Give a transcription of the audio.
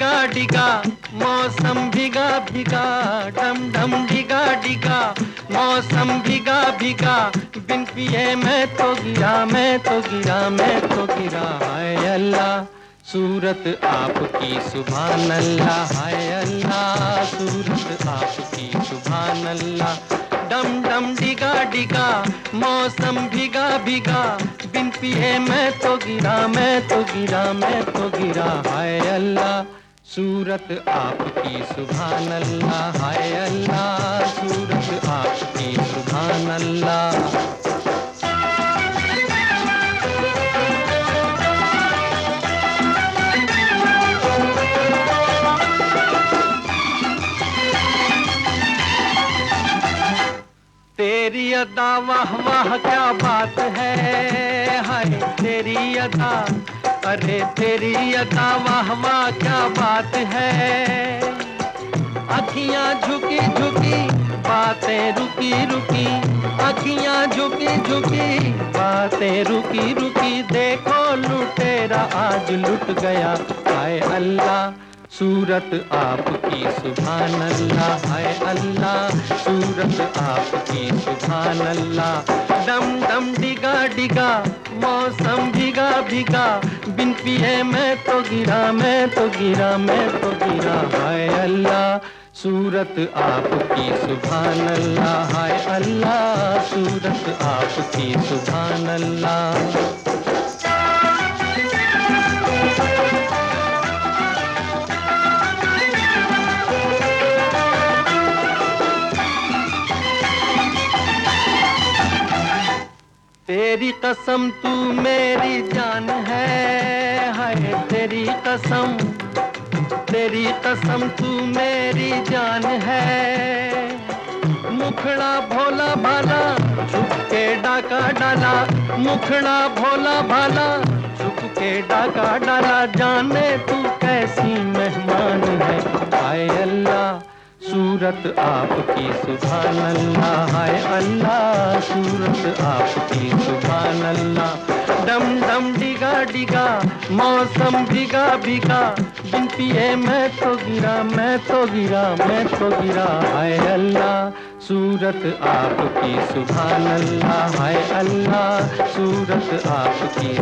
डिगा डिगा, मौसम भिगा भिगा, डम डम डिगा डिगा, मौसम भिगा भिगा, बिन पिए मैं तो गिरा, मैं तो गिरा, मैं तो गिरा, हाय अल्लाह, सूरत आपकी सुभान अल्लाह हाय अल्लाह, सूरत आपकी सुभान अल्लाह डम डम डिगा डिगा, मौसम भिगा भिगा पिए मैं तो गिरा, मैं तो गिरा, मैं तो गिरा। हाय अल्लाह, सूरत आपकी सुभान अल्लाह हाय अल्लाह, सूरत आपकी सुभान अल्लाह तेरी अदा वाह वाह, क्या बात है? अदा अरे तेरी अदा वाह वाह क्या बात है? अखियाँ झुकी झुकी, बातें रुकी रुकी। अखियाँ झुकी झुकी, बातें रुकी रुकी। देखो लुटेरा, आज लुट गया। हाय अल्लाह, सूरत आपकी सुभान अल्लाह हाय अल्लाह, सूरत आपकी सुभान अल्लाह डम डम डिगा डिगा मौसम भिगा भिगा, बिन पिए मैं तो गिरा, मैं तो गिरा, मैं तो गिरा। हाय अल्लाह, सूरत आपकी सुभान अल्लाह हाय अल्लाह, सूरत आपकी सुभान अल्लाह तेरी कसम, तू मेरी जान है। हाय, तेरी कसम तेरी कसम, तू मेरी जान है। मुखड़ा भोला भाला झुक के डाका डाला। मुखड़ा भोला भाला झुक के डाका डाला। जाने तू कैसी मेहमान है। हाय अल्लाह, सूरत आपकी, सुभान अल्लाह। हाय अल्लाह, सूरत आपकी सुभान अल्लाह डम डम डिगा डिगा, मौसम भिगा भिगा बिन पिए, मैं तो गिरा, मैं तो गिरा, मैं तो गिरा। हाय अल्लाह, सूरत आपकी सुभान अल्लाह हाय अल्लाह, सूरत आपकी